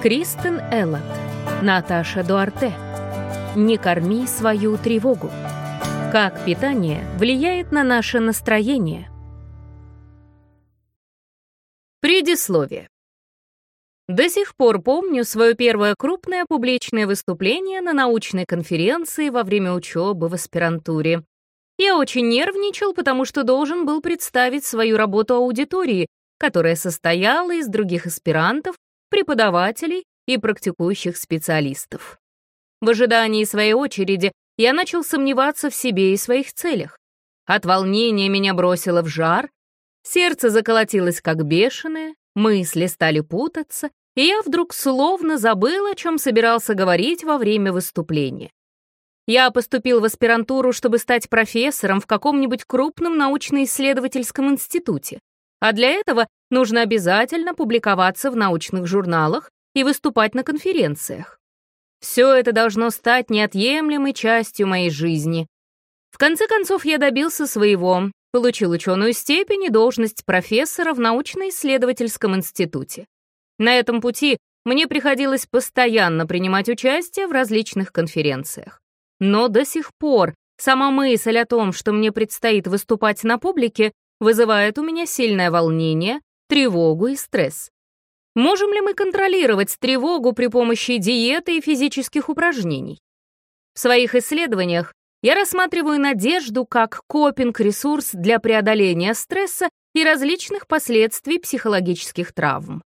Кристен Эллот, Наташа Дуарте. Не корми свою тревогу. Как питание влияет на наше настроение? Предисловие. До сих пор помню свое первое крупное публичное выступление на научной конференции во время учебы в аспирантуре. Я очень нервничал, потому что должен был представить свою работу аудитории, которая состояла из других аспирантов, преподавателей и практикующих специалистов. В ожидании своей очереди я начал сомневаться в себе и своих целях. От волнения меня бросило в жар, сердце заколотилось как бешеное, мысли стали путаться, и я вдруг словно забыл, о чем собирался говорить во время выступления. Я поступил в аспирантуру, чтобы стать профессором в каком-нибудь крупном научно-исследовательском институте. А для этого нужно обязательно публиковаться в научных журналах и выступать на конференциях. Все это должно стать неотъемлемой частью моей жизни. В конце концов, я добился своего, получил ученую степень и должность профессора в научно-исследовательском институте. На этом пути мне приходилось постоянно принимать участие в различных конференциях. Но до сих пор сама мысль о том, что мне предстоит выступать на публике, вызывает у меня сильное волнение, тревогу и стресс. Можем ли мы контролировать тревогу при помощи диеты и физических упражнений? В своих исследованиях я рассматриваю надежду как копинг-ресурс для преодоления стресса и различных последствий психологических травм.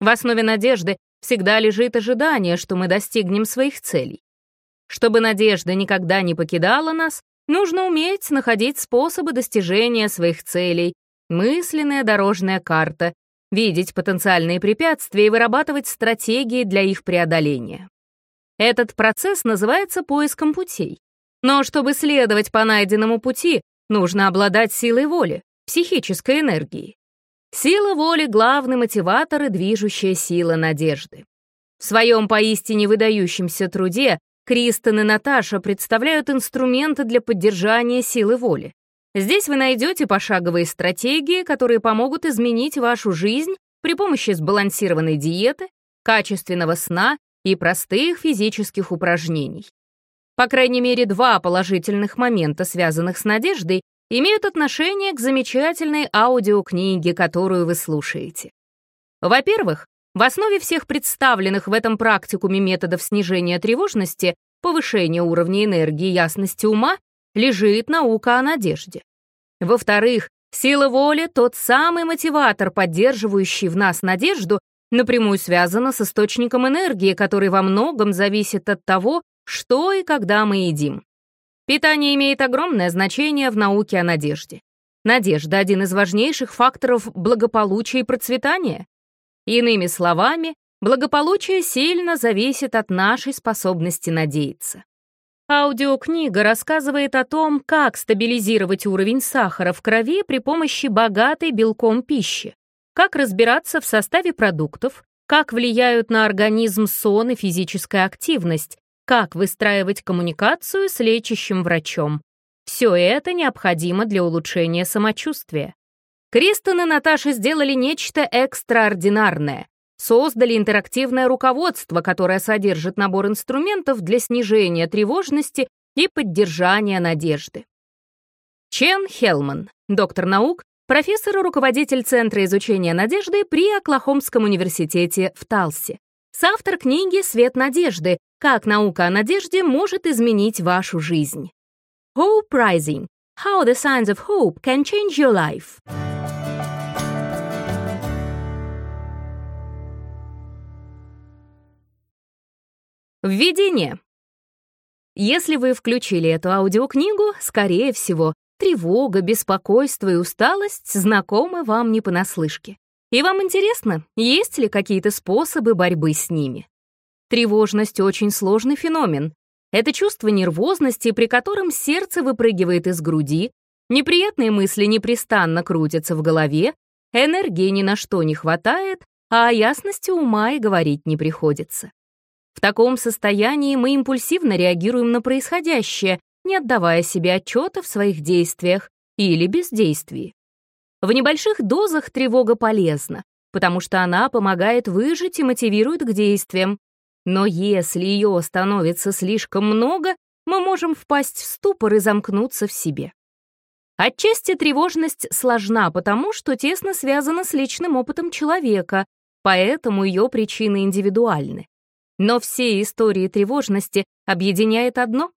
В основе надежды всегда лежит ожидание, что мы достигнем своих целей. Чтобы надежда никогда не покидала нас, нужно уметь находить способы достижения своих целей, мысленная дорожная карта, видеть потенциальные препятствия и вырабатывать стратегии для их преодоления. Этот процесс называется поиском путей. Но чтобы следовать по найденному пути, нужно обладать силой воли, психической энергией. Сила воли — главный мотиватор и движущая сила надежды. В своем поистине выдающемся труде Кристен и Наташа представляют инструменты для поддержания силы воли. Здесь вы найдете пошаговые стратегии, которые помогут изменить вашу жизнь при помощи сбалансированной диеты, качественного сна и простых физических упражнений. По крайней мере, два положительных момента, связанных с надеждой, имеют отношение к замечательной аудиокниге, которую вы слушаете. Во-первых, в основе всех представленных в этом практикуме методов снижения тревожности, повышения уровня энергии и ясности ума лежит наука о надежде. Во-вторых, сила воли — тот самый мотиватор, поддерживающий в нас надежду, напрямую связана с источником энергии, который во многом зависит от того, что и когда мы едим. Питание имеет огромное значение в науке о надежде. Надежда — один из важнейших факторов благополучия и процветания. Иными словами, благополучие сильно зависит от нашей способности надеяться. Аудиокнига рассказывает о том, как стабилизировать уровень сахара в крови при помощи богатой белком пищи, как разбираться в составе продуктов, как влияют на организм сон и физическая активность, как выстраивать коммуникацию с лечащим врачом. Все это необходимо для улучшения самочувствия. Кристен и Наташа сделали нечто экстраординарное. Создали интерактивное руководство, которое содержит набор инструментов для снижения тревожности и поддержания надежды. Чен Хелман, доктор наук, профессор и руководитель Центра изучения надежды при Оклахомском университете в Талсе. Соавтор книги «Свет надежды. Как наука о надежде может изменить вашу жизнь». Hope Rising. How the signs of hope can change your life. Введение. Если вы включили эту аудиокнигу, скорее всего, тревога, беспокойство и усталость знакомы вам не понаслышке. И вам интересно, есть ли какие-то способы борьбы с ними? Тревожность — очень сложный феномен. Это чувство нервозности, при котором сердце выпрыгивает из груди, неприятные мысли непрестанно крутятся в голове, энергии ни на что не хватает, а о ясности ума и говорить не приходится. В таком состоянии мы импульсивно реагируем на происходящее, не отдавая себе отчета в своих действиях или бездействии. В небольших дозах тревога полезна, потому что она помогает выжить и мотивирует к действиям. Но если ее становится слишком много, мы можем впасть в ступор и замкнуться в себе. Отчасти тревожность сложна, потому что тесно связана с личным опытом человека, поэтому ее причины индивидуальны. Но все истории тревожности объединяет одно.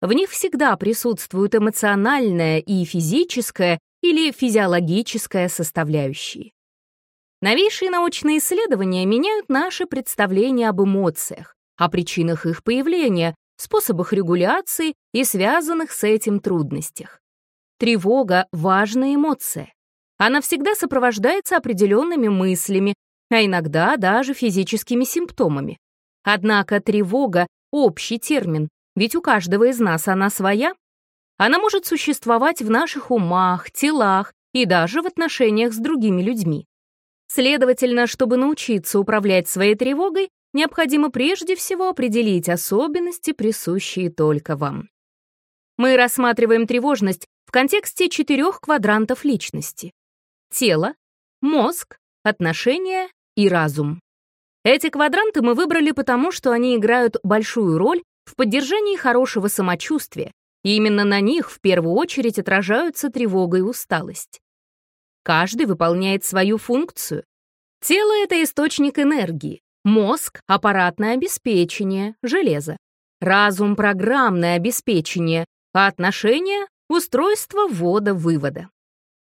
В них всегда присутствуют эмоциональная и физическая или физиологическая составляющие. Новейшие научные исследования меняют наше представление об эмоциях, о причинах их появления, способах регуляции и связанных с этим трудностях. Тревога — важная эмоция. Она всегда сопровождается определенными мыслями, а иногда даже физическими симптомами. Однако тревога — общий термин, ведь у каждого из нас она своя. Она может существовать в наших умах, телах и даже в отношениях с другими людьми. Следовательно, чтобы научиться управлять своей тревогой, необходимо прежде всего определить особенности, присущие только вам. Мы рассматриваем тревожность в контексте четырех квадрантов личности. Тело, мозг, отношения и разум. Эти квадранты мы выбрали потому, что они играют большую роль в поддержании хорошего самочувствия, и именно на них в первую очередь отражаются тревога и усталость. Каждый выполняет свою функцию. Тело — это источник энергии, мозг — аппаратное обеспечение, железо, разум — программное обеспечение, а отношения устройство ввода-вывода.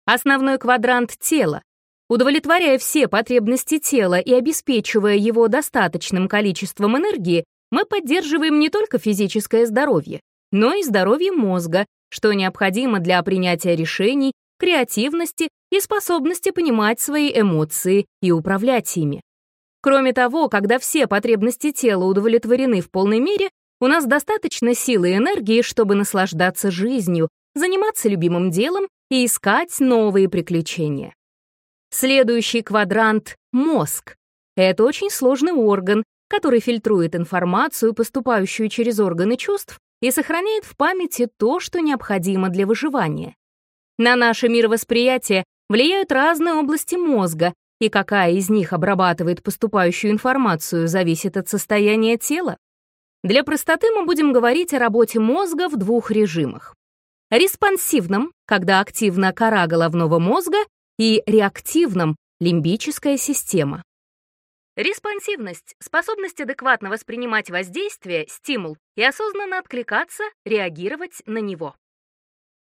Основной квадрант тела. Удовлетворяя все потребности тела и обеспечивая его достаточным количеством энергии, мы поддерживаем не только физическое здоровье, но и здоровье мозга, что необходимо для принятия решений, креативности и способности понимать свои эмоции и управлять ими. Кроме того, когда все потребности тела удовлетворены в полной мере, у нас достаточно силы и энергии, чтобы наслаждаться жизнью, заниматься любимым делом и искать новые приключения. Следующий квадрант — мозг. Это очень сложный орган, который фильтрует информацию, поступающую через органы чувств, и сохраняет в памяти то, что необходимо для выживания. На наше мировосприятие влияют разные области мозга, и какая из них обрабатывает поступающую информацию, зависит от состояния тела. Для простоты мы будем говорить о работе мозга в двух режимах респонсивном, когда активна кора головного мозга, и реактивном — лимбическая система. Респонсивность — способность адекватно воспринимать воздействие, стимул и осознанно откликаться, реагировать на него.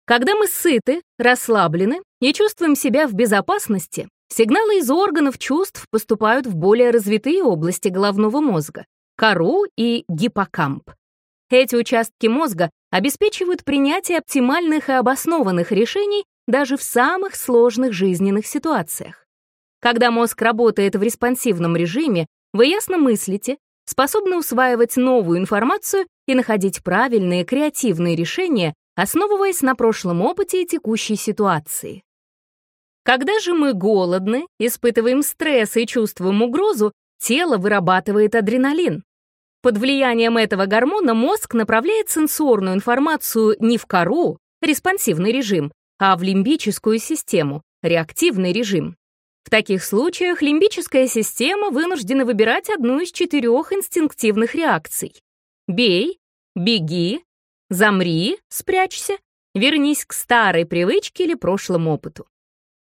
Когда мы сыты, расслаблены и чувствуем себя в безопасности, сигналы из органов чувств поступают в более развитые области головного мозга — кору и гиппокамп. Эти участки мозга обеспечивают принятие оптимальных и обоснованных решений даже в самых сложных жизненных ситуациях. Когда мозг работает в респонсивном режиме, вы ясно мыслите, способны усваивать новую информацию и находить правильные креативные решения, основываясь на прошлом опыте и текущей ситуации. Когда же мы голодны, испытываем стресс и чувствуем угрозу, тело вырабатывает адреналин. Под влиянием этого гормона мозг направляет сенсорную информацию не в кору, респонсивный режим, а в лимбическую систему, реактивный режим. В таких случаях лимбическая система вынуждена выбирать одну из четырех инстинктивных реакций. Бей, беги, замри, спрячься, вернись к старой привычке или прошлому опыту.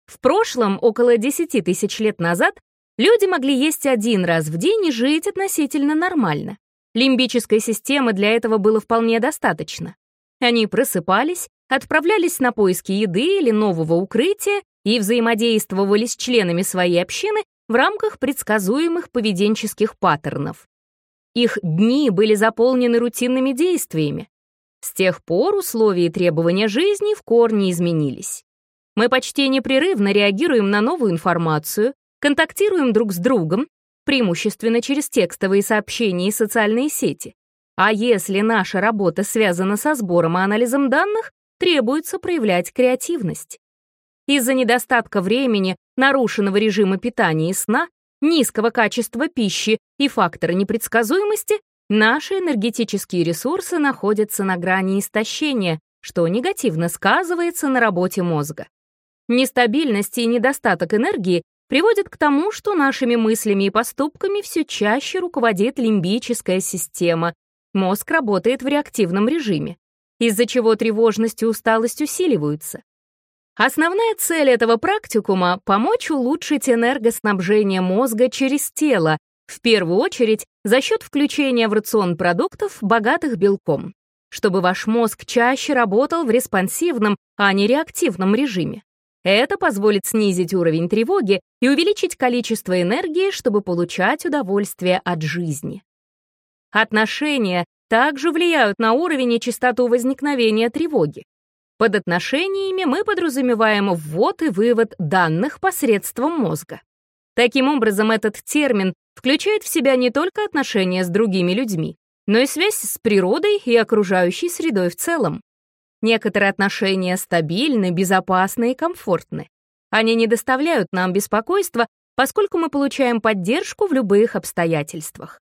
В прошлом, около 10 тысяч лет назад, Люди могли есть один раз в день и жить относительно нормально. Лимбической системы для этого было вполне достаточно. Они просыпались, отправлялись на поиски еды или нового укрытия и взаимодействовали с членами своей общины в рамках предсказуемых поведенческих паттернов. Их дни были заполнены рутинными действиями. С тех пор условия и требования жизни в корне изменились. Мы почти непрерывно реагируем на новую информацию, контактируем друг с другом, преимущественно через текстовые сообщения и социальные сети. А если наша работа связана со сбором и анализом данных, требуется проявлять креативность. Из-за недостатка времени, нарушенного режима питания и сна, низкого качества пищи и фактора непредсказуемости, наши энергетические ресурсы находятся на грани истощения, что негативно сказывается на работе мозга. Нестабильность и недостаток энергии приводит к тому, что нашими мыслями и поступками все чаще руководит лимбическая система. Мозг работает в реактивном режиме, из-за чего тревожность и усталость усиливаются. Основная цель этого практикума — помочь улучшить энергоснабжение мозга через тело, в первую очередь за счет включения в рацион продуктов, богатых белком, чтобы ваш мозг чаще работал в респонсивном, а не реактивном режиме. Это позволит снизить уровень тревоги и увеличить количество энергии, чтобы получать удовольствие от жизни. Отношения также влияют на уровень и частоту возникновения тревоги. Под отношениями мы подразумеваем ввод и вывод данных посредством мозга. Таким образом, этот термин включает в себя не только отношения с другими людьми, но и связь с природой и окружающей средой в целом. Некоторые отношения стабильны, безопасны и комфортны. Они не доставляют нам беспокойства, поскольку мы получаем поддержку в любых обстоятельствах.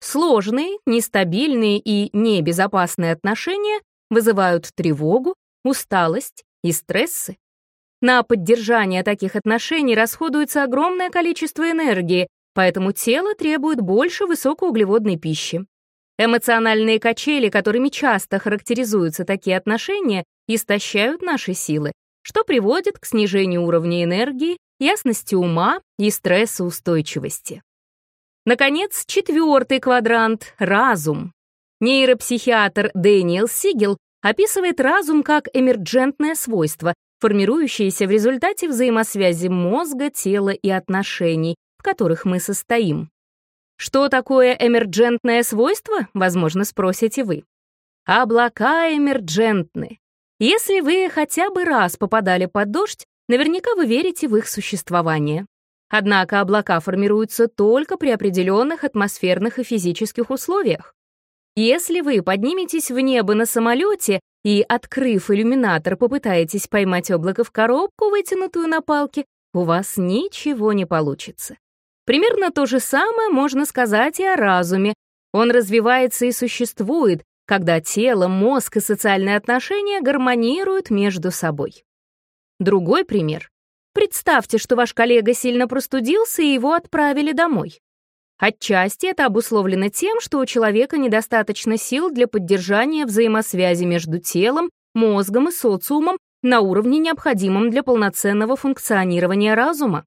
Сложные, нестабильные и небезопасные отношения вызывают тревогу, усталость и стрессы. На поддержание таких отношений расходуется огромное количество энергии, поэтому тело требует больше высокоуглеводной пищи. Эмоциональные качели, которыми часто характеризуются такие отношения, истощают наши силы, что приводит к снижению уровня энергии, ясности ума и стрессоустойчивости. Наконец, четвертый квадрант — разум. Нейропсихиатр Дэниел Сигел описывает разум как эмерджентное свойство, формирующееся в результате взаимосвязи мозга, тела и отношений, в которых мы состоим. Что такое эмерджентное свойство, возможно, спросите вы. Облака эмерджентны. Если вы хотя бы раз попадали под дождь, наверняка вы верите в их существование. Однако облака формируются только при определенных атмосферных и физических условиях. Если вы подниметесь в небо на самолете и, открыв иллюминатор, попытаетесь поймать облако в коробку, вытянутую на палке, у вас ничего не получится. Примерно то же самое можно сказать и о разуме. Он развивается и существует, когда тело, мозг и социальные отношения гармонируют между собой. Другой пример. Представьте, что ваш коллега сильно простудился и его отправили домой. Отчасти это обусловлено тем, что у человека недостаточно сил для поддержания взаимосвязи между телом, мозгом и социумом на уровне, необходимом для полноценного функционирования разума.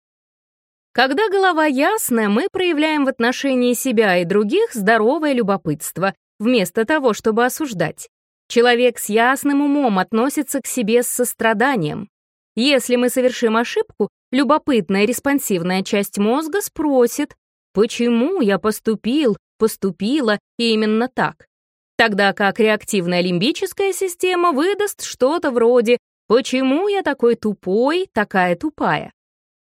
Когда голова ясная, мы проявляем в отношении себя и других здоровое любопытство, вместо того, чтобы осуждать. Человек с ясным умом относится к себе с состраданием. Если мы совершим ошибку, любопытная респонсивная часть мозга спросит, почему я поступил, поступила именно так. Тогда как реактивная лимбическая система выдаст что-то вроде «почему я такой тупой, такая тупая?».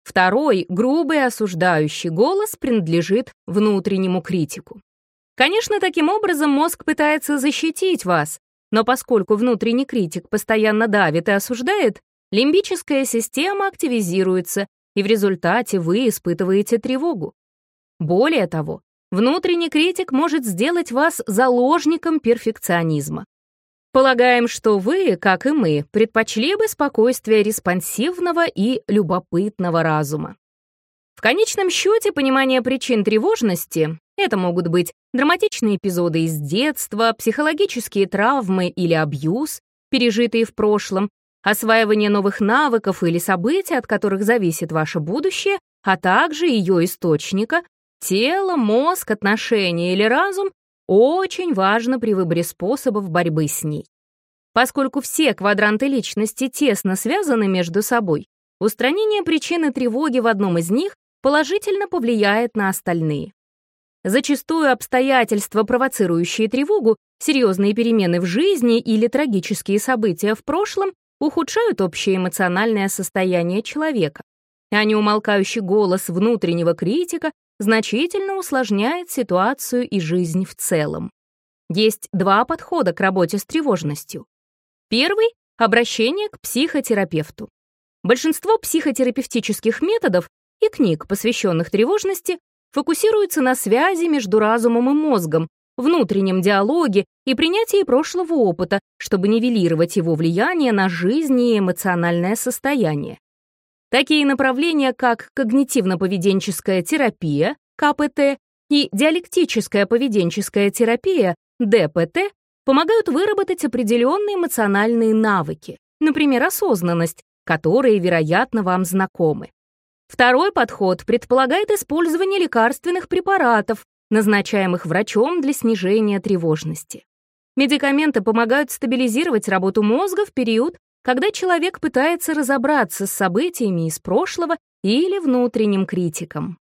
Второй, грубый осуждающий голос принадлежит внутреннему критику. Конечно, таким образом мозг пытается защитить вас, но поскольку внутренний критик постоянно давит и осуждает, лимбическая система активизируется, и в результате вы испытываете тревогу. Более того, внутренний критик может сделать вас заложником перфекционизма. Полагаем, что вы, как и мы, предпочли бы спокойствие респонсивного и любопытного разума. В конечном счете, понимание причин тревожности — это могут быть драматичные эпизоды из детства, психологические травмы или абьюз, пережитые в прошлом, осваивание новых навыков или событий, от которых зависит ваше будущее, а также ее источника, тело, мозг, отношения или разум очень важно при выборе способов борьбы с ней. Поскольку все квадранты личности тесно связаны между собой, устранение причины тревоги в одном из них положительно повлияет на остальные. Зачастую обстоятельства, провоцирующие тревогу, серьезные перемены в жизни или трагические события в прошлом ухудшают общее эмоциональное состояние человека, а неумолкающий голос внутреннего критика значительно усложняет ситуацию и жизнь в целом. Есть два подхода к работе с тревожностью. Первый — обращение к психотерапевту. Большинство психотерапевтических методов и книг, посвященных тревожности, фокусируются на связи между разумом и мозгом, внутреннем диалоге и принятии прошлого опыта, чтобы нивелировать его влияние на жизнь и эмоциональное состояние. Такие направления, как когнитивно-поведенческая терапия, КПТ, и диалектическая поведенческая терапия, ДПТ, помогают выработать определенные эмоциональные навыки, например, осознанность, которые, вероятно, вам знакомы. Второй подход предполагает использование лекарственных препаратов, назначаемых врачом для снижения тревожности. Медикаменты помогают стабилизировать работу мозга в период, когда человек пытается разобраться с событиями из прошлого или внутренним критиком.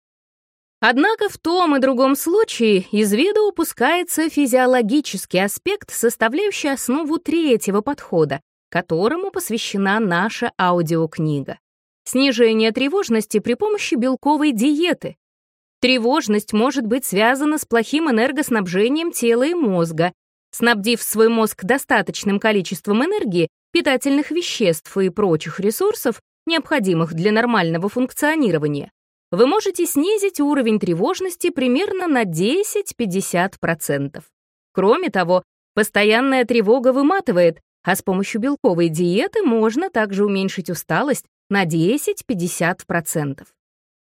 Однако в том и другом случае из виду упускается физиологический аспект, составляющий основу третьего подхода, которому посвящена наша аудиокнига. Снижение тревожности при помощи белковой диеты. Тревожность может быть связана с плохим энергоснабжением тела и мозга. Снабдив свой мозг достаточным количеством энергии, питательных веществ и прочих ресурсов, необходимых для нормального функционирования, вы можете снизить уровень тревожности примерно на 10-50%. Кроме того, постоянная тревога выматывает, а с помощью белковой диеты можно также уменьшить усталость на 10-50%.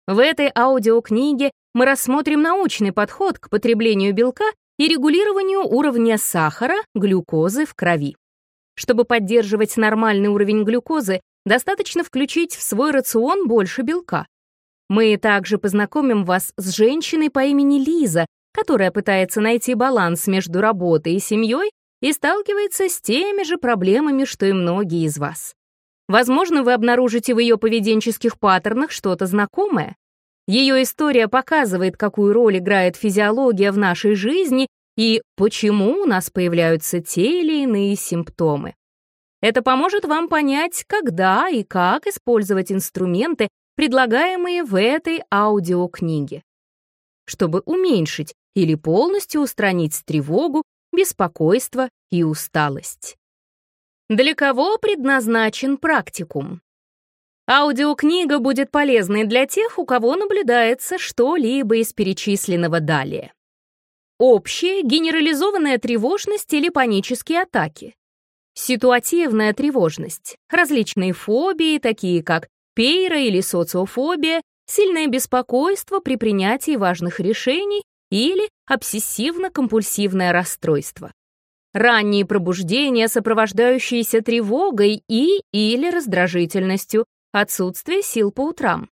В этой аудиокниге мы рассмотрим научный подход к потреблению белка и регулированию уровня сахара, глюкозы в крови. Чтобы поддерживать нормальный уровень глюкозы, достаточно включить в свой рацион больше белка. Мы также познакомим вас с женщиной по имени Лиза, которая пытается найти баланс между работой и семьей и сталкивается с теми же проблемами, что и многие из вас. Возможно, вы обнаружите в ее поведенческих паттернах что-то знакомое. Ее история показывает, какую роль играет физиология в нашей жизни и почему у нас появляются те или иные симптомы. Это поможет вам понять, когда и как использовать инструменты, предлагаемые в этой аудиокниге, чтобы уменьшить или полностью устранить тревогу, беспокойство и усталость. Для кого предназначен практикум? Аудиокнига будет полезной для тех, у кого наблюдается что-либо из перечисленного далее. Общая генерализованная тревожность или панические атаки. Ситуативная тревожность. Различные фобии, такие как пейра или социофобия, сильное беспокойство при принятии важных решений или обсессивно-компульсивное расстройство. Ранние пробуждения, сопровождающиеся тревогой и или раздражительностью, отсутствие сил по утрам.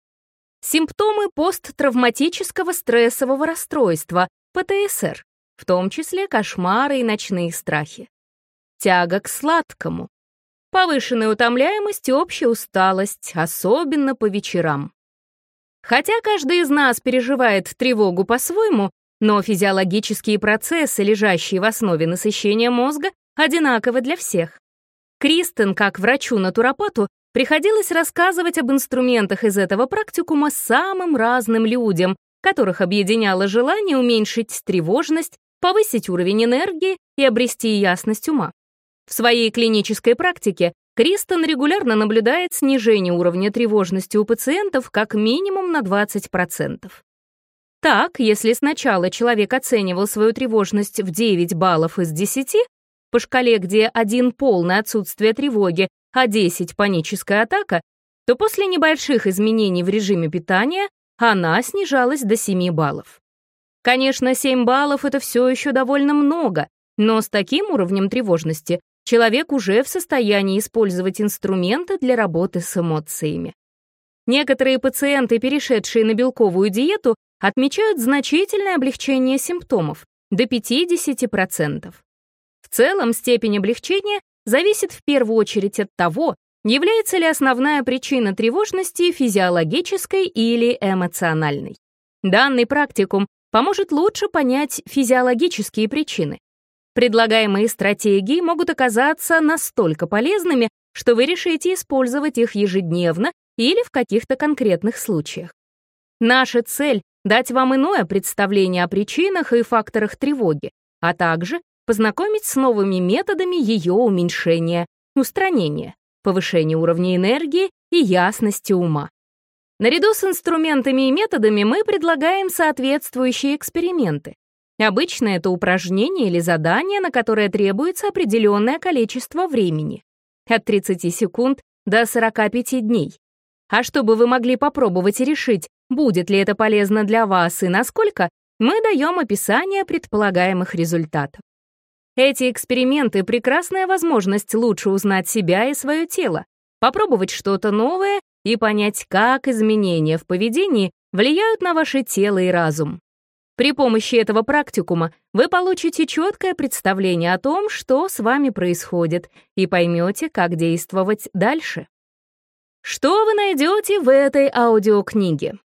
Симптомы посттравматического стрессового расстройства, ПТСР, в том числе кошмары и ночные страхи. Тяга к сладкому. Повышенная утомляемость и общая усталость, особенно по вечерам. Хотя каждый из нас переживает тревогу по-своему, но физиологические процессы, лежащие в основе насыщения мозга, одинаковы для всех. Кристен, как врачу-натуропату, приходилось рассказывать об инструментах из этого практикума самым разным людям, которых объединяло желание уменьшить тревожность, повысить уровень энергии и обрести ясность ума. В своей клинической практике Кристен регулярно наблюдает снижение уровня тревожности у пациентов как минимум на 20%. Так, если сначала человек оценивал свою тревожность в 9 баллов из 10, по шкале, где 1 полное отсутствие тревоги, а 10 паническая атака, то после небольших изменений в режиме питания она снижалась до 7 баллов. Конечно, 7 баллов — это все еще довольно много, но с таким уровнем тревожности человек уже в состоянии использовать инструменты для работы с эмоциями. Некоторые пациенты, перешедшие на белковую диету, отмечают значительное облегчение симптомов до 50%. В целом степень облегчения зависит в первую очередь от того, Является ли основная причина тревожности физиологической или эмоциональной? Данный практикум поможет лучше понять физиологические причины. Предлагаемые стратегии могут оказаться настолько полезными, что вы решите использовать их ежедневно или в каких-то конкретных случаях. Наша цель — дать вам иное представление о причинах и факторах тревоги, а также познакомить с новыми методами ее уменьшения, устранения повышение уровня энергии и ясности ума. Наряду с инструментами и методами мы предлагаем соответствующие эксперименты. Обычно это упражнение или задание, на которое требуется определенное количество времени. От 30 секунд до 45 дней. А чтобы вы могли попробовать и решить, будет ли это полезно для вас и насколько, мы даем описание предполагаемых результатов. Эти эксперименты — прекрасная возможность лучше узнать себя и свое тело, попробовать что-то новое и понять, как изменения в поведении влияют на ваше тело и разум. При помощи этого практикума вы получите четкое представление о том, что с вами происходит, и поймете, как действовать дальше. Что вы найдете в этой аудиокниге?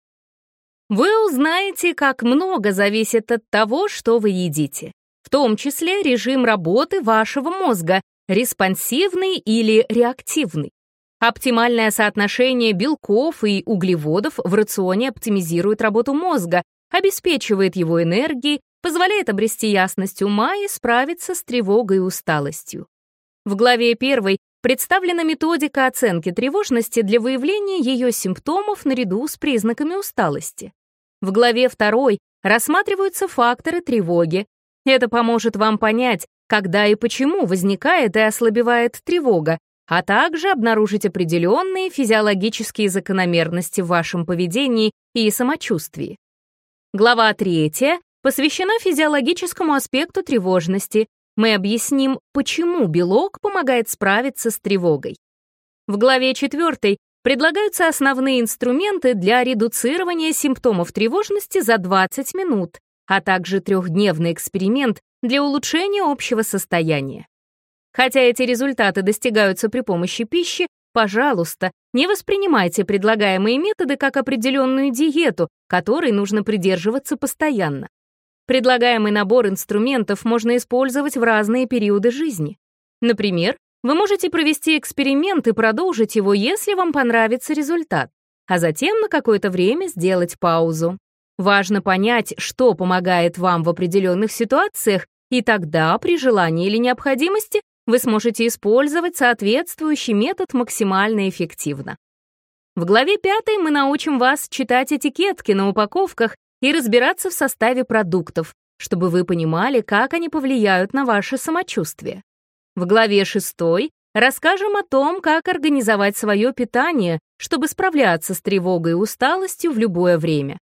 Вы узнаете, как много зависит от того, что вы едите в том числе режим работы вашего мозга, респонсивный или реактивный. Оптимальное соотношение белков и углеводов в рационе оптимизирует работу мозга, обеспечивает его энергией, позволяет обрести ясность ума и справиться с тревогой и усталостью. В главе 1 представлена методика оценки тревожности для выявления ее симптомов наряду с признаками усталости. В главе 2 рассматриваются факторы тревоги, это поможет вам понять, когда и почему возникает и ослабевает тревога, а также обнаружить определенные физиологические закономерности в вашем поведении и самочувствии. Глава 3 посвящена физиологическому аспекту тревожности. Мы объясним, почему белок помогает справиться с тревогой. В главе 4 предлагаются основные инструменты для редуцирования симптомов тревожности за 20 минут, а также трехдневный эксперимент для улучшения общего состояния. Хотя эти результаты достигаются при помощи пищи, пожалуйста, не воспринимайте предлагаемые методы как определенную диету, которой нужно придерживаться постоянно. Предлагаемый набор инструментов можно использовать в разные периоды жизни. Например, вы можете провести эксперимент и продолжить его, если вам понравится результат, а затем на какое-то время сделать паузу. Важно понять, что помогает вам в определенных ситуациях, и тогда, при желании или необходимости, вы сможете использовать соответствующий метод максимально эффективно. В главе 5 мы научим вас читать этикетки на упаковках и разбираться в составе продуктов, чтобы вы понимали, как они повлияют на ваше самочувствие. В главе 6 расскажем о том, как организовать свое питание, чтобы справляться с тревогой и усталостью в любое время.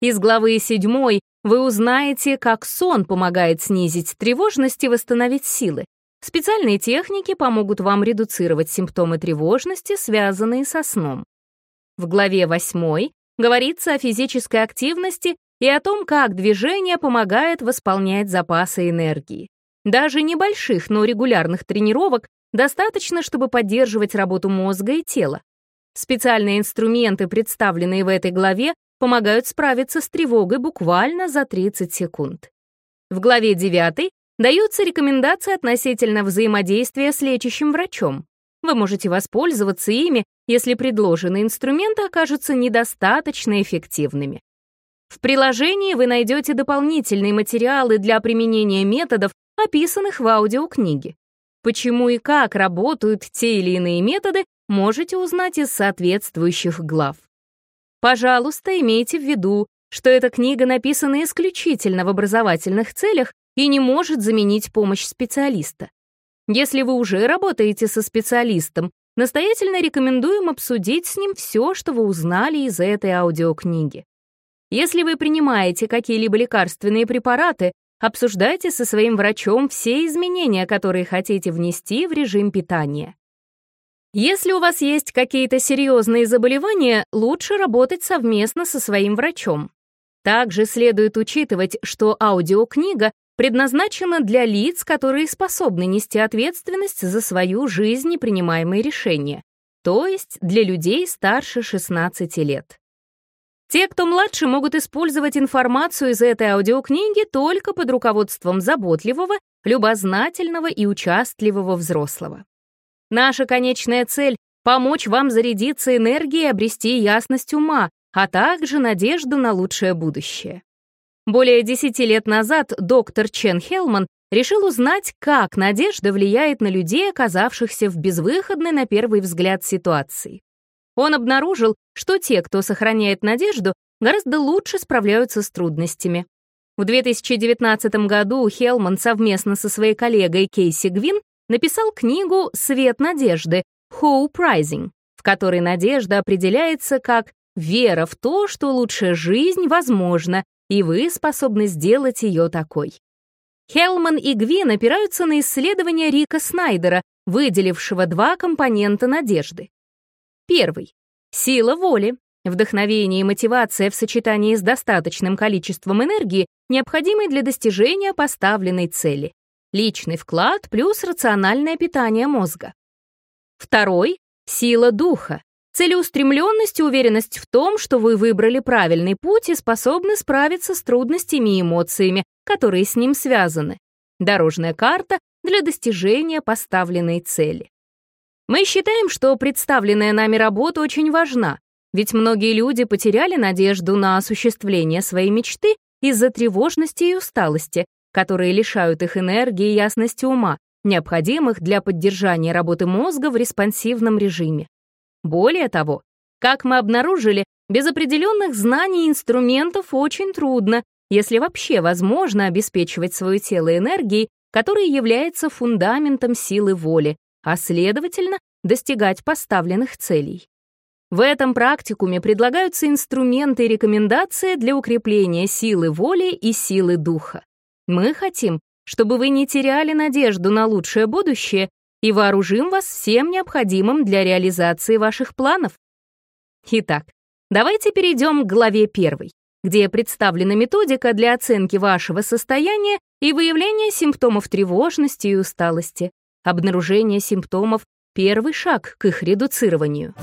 Из главы 7 вы узнаете, как сон помогает снизить тревожность и восстановить силы. Специальные техники помогут вам редуцировать симптомы тревожности, связанные со сном. В главе 8 говорится о физической активности и о том, как движение помогает восполнять запасы энергии. Даже небольших, но регулярных тренировок достаточно, чтобы поддерживать работу мозга и тела. Специальные инструменты, представленные в этой главе, помогают справиться с тревогой буквально за 30 секунд. В главе 9 даются рекомендации относительно взаимодействия с лечащим врачом. Вы можете воспользоваться ими, если предложенные инструменты окажутся недостаточно эффективными. В приложении вы найдете дополнительные материалы для применения методов, описанных в аудиокниге. Почему и как работают те или иные методы, можете узнать из соответствующих глав. Пожалуйста, имейте в виду, что эта книга написана исключительно в образовательных целях и не может заменить помощь специалиста. Если вы уже работаете со специалистом, настоятельно рекомендуем обсудить с ним все, что вы узнали из этой аудиокниги. Если вы принимаете какие-либо лекарственные препараты, обсуждайте со своим врачом все изменения, которые хотите внести в режим питания. Если у вас есть какие-то серьезные заболевания, лучше работать совместно со своим врачом. Также следует учитывать, что аудиокнига предназначена для лиц, которые способны нести ответственность за свою жизнь и принимаемые решения, то есть для людей старше 16 лет. Те, кто младше, могут использовать информацию из этой аудиокниги только под руководством заботливого, любознательного и участливого взрослого. Наша конечная цель — помочь вам зарядиться энергией и обрести ясность ума, а также надежду на лучшее будущее. Более 10 лет назад доктор Чен Хелман решил узнать, как надежда влияет на людей, оказавшихся в безвыходной на первый взгляд ситуации. Он обнаружил, что те, кто сохраняет надежду, гораздо лучше справляются с трудностями. В 2019 году Хелман совместно со своей коллегой Кейси Гвин написал книгу «Свет надежды» Hope Rising, в которой надежда определяется как вера в то, что лучшая жизнь возможна, и вы способны сделать ее такой. Хелман и Гвин опираются на исследования Рика Снайдера, выделившего два компонента надежды. Первый — сила воли, вдохновение и мотивация в сочетании с достаточным количеством энергии, необходимой для достижения поставленной цели. Личный вклад плюс рациональное питание мозга. Второй — сила духа, целеустремленность и уверенность в том, что вы выбрали правильный путь и способны справиться с трудностями и эмоциями, которые с ним связаны. Дорожная карта для достижения поставленной цели. Мы считаем, что представленная нами работа очень важна, ведь многие люди потеряли надежду на осуществление своей мечты из-за тревожности и усталости, которые лишают их энергии и ясности ума, необходимых для поддержания работы мозга в респонсивном режиме. Более того, как мы обнаружили, без определенных знаний и инструментов очень трудно, если вообще возможно обеспечивать свое тело энергией, которая является фундаментом силы воли, а следовательно, достигать поставленных целей. В этом практикуме предлагаются инструменты и рекомендации для укрепления силы воли и силы духа. Мы хотим, чтобы вы не теряли надежду на лучшее будущее и вооружим вас всем необходимым для реализации ваших планов. Итак, давайте перейдем к главе первой, где представлена методика для оценки вашего состояния и выявления симптомов тревожности и усталости. Обнаружение симптомов — первый шаг к их редуцированию.